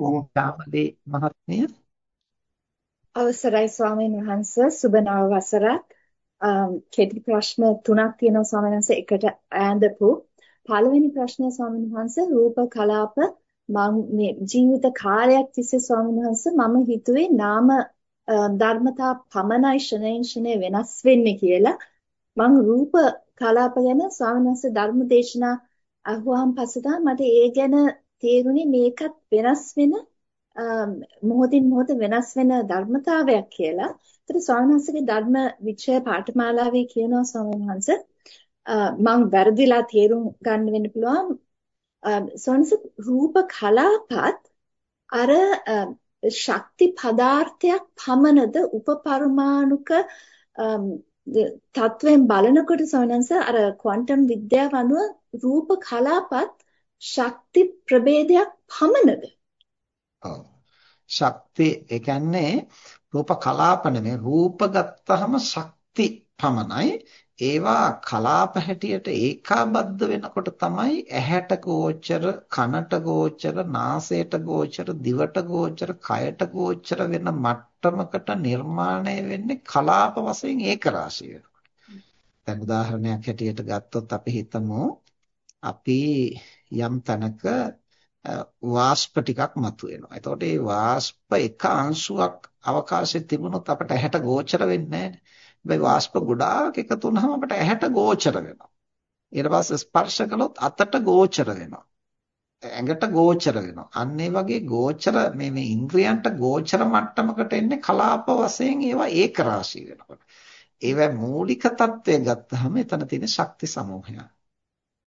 ශ්‍යාමලී මහත්මිය. අවසරයි ස්වාමීන් වහන්ස. සුබ නව වසරක්. කෙටි ප්‍රශ්න තුනක් තියෙනවා ස්වාමීන් වහන්ස. එකට ඈඳපු. පළවෙනි ප්‍රශ්නය ස්වාමීන් වහන්ස. රූප කලාප මම මේ ජීවිත කාලයක් තිස්සේ ස්වාමීන් වහන්ස මම හිතුවේ නාම ධර්මතා පමණයි ෂණයෙන් ෂණේ වෙනස් වෙන්නේ කියලා. මම රූප කලාප ගැන ස්වාමීන් වහන්ස ධර්ම දේශනා අහුවාන් පස්සේ මට ඒ ගැන තේරුනේ මේකත් වෙනස් වෙන මොහොතින් මොහොත වෙනස් වෙන ධර්මතාවයක් කියලා. ඒතර ස්වාමීන් වහන්සේගේ ධර්ම විචය පාඨමාලාවේ කියනවා ස්වාමීන් වහන්සේ මම වැරදිලා තේරුම් ගන්න වෙන්න පුළුවන්. සොන්ස රූප කලාපත් අර ශක්ති පදාර්ථයක් පමණද උපපරමාණුක තත්වයෙන් බලනකොට සොනන්ස අර ක්වොන්ටම් විද්‍යාව අනුව රූප කලාපත් ශක්ති ප්‍රභේදයක් පමණද? ඔව්. ශක්ති ඒ කියන්නේ රූප කලාප නෙමෙයි රූප ගත්තහම ශක්ති පමණයි. ඒවා කලාප හැටියට ඒකාබද්ධ වෙනකොට තමයි ඇහැට ගෝචර, කනට ගෝචර, නාසයට ගෝචර, දිවට ගෝචර, කයට ගෝචර වෙන මට්ටමකට නිර්මාණය වෙන්නේ කලාප වශයෙන් ඒක රාශිය වෙනකොට. දැන් උදාහරණයක් හැටියට ගත්තොත් අපි හිතමු අපි යම් තැනක වාෂ්ප ටිකක් මතුවෙනවා. එතකොට මේ වාෂ්ප එක අංශුවක් අවකාශයේ තිබුණොත් අපට ඇහැට ගෝචර වෙන්නේ නැහැ. හැබැයි වාෂ්ප ගොඩාක් එකතු වුනහම අපට ඇහැට ගෝචර වෙනවා. ඊට පස්සේ ස්පර්ශ කළොත් අතට ගෝචර වෙනවා. ඇඟට ගෝචර වෙනවා. අන්න ඒ වගේ ගෝචර මේ මේ ඉන්ද්‍රියන්ට ගෝචර මට්ටමකට එන්නේ කලාප වශයෙන් ඒවා ඒක රාශී වෙනකොට. ඒවා මූලික தත්වය ගත්තාම එතන තියෙන ශක්ති සමූහයක්.